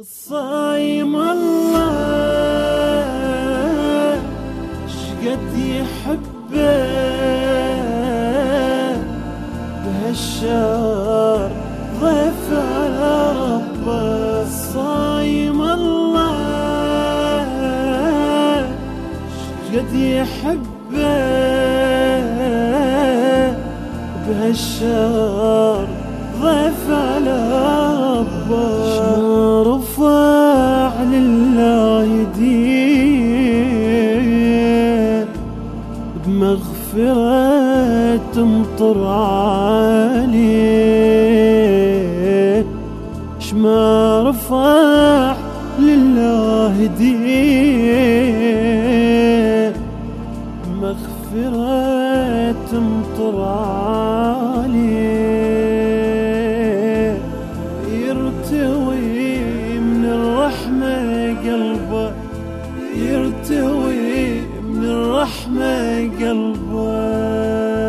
الصايم الله. شقد يحبه بهالشهر ضيف على ربه الصايم الله. شقد يحبه بهالشهر ضيف رفع لله يدين بمغفرة تمطر عليه. شما رفع لله دين بمغفرة تمطر عليه. يرتوي قلبه يرتوي من الرحمة قلبه.